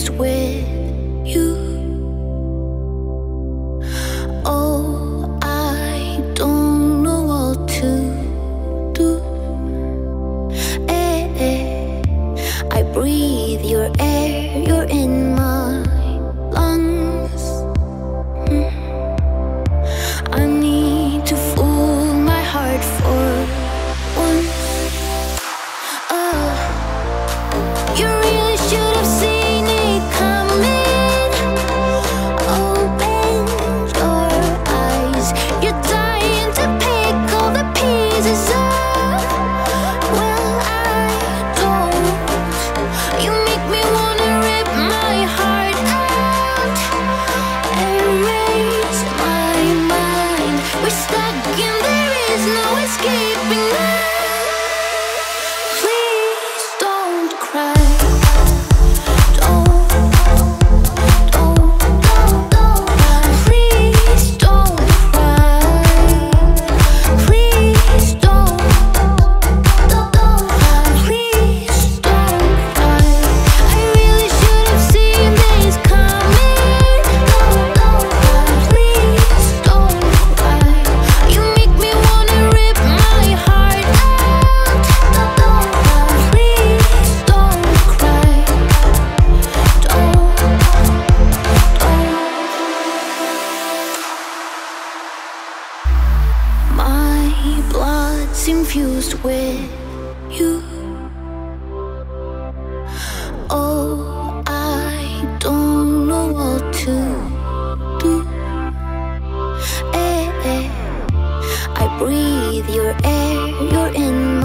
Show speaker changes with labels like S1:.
S1: used with heart's infused with you. Oh, I don't know what to do. Eh, eh. I breathe your air, you're in